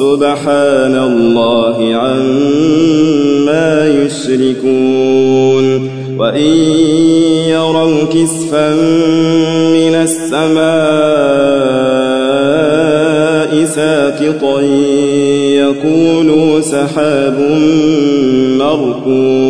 سبحان الله عما يشركون وإن يروا كسفا من السماء ساقطا يقولوا سحاب مركوم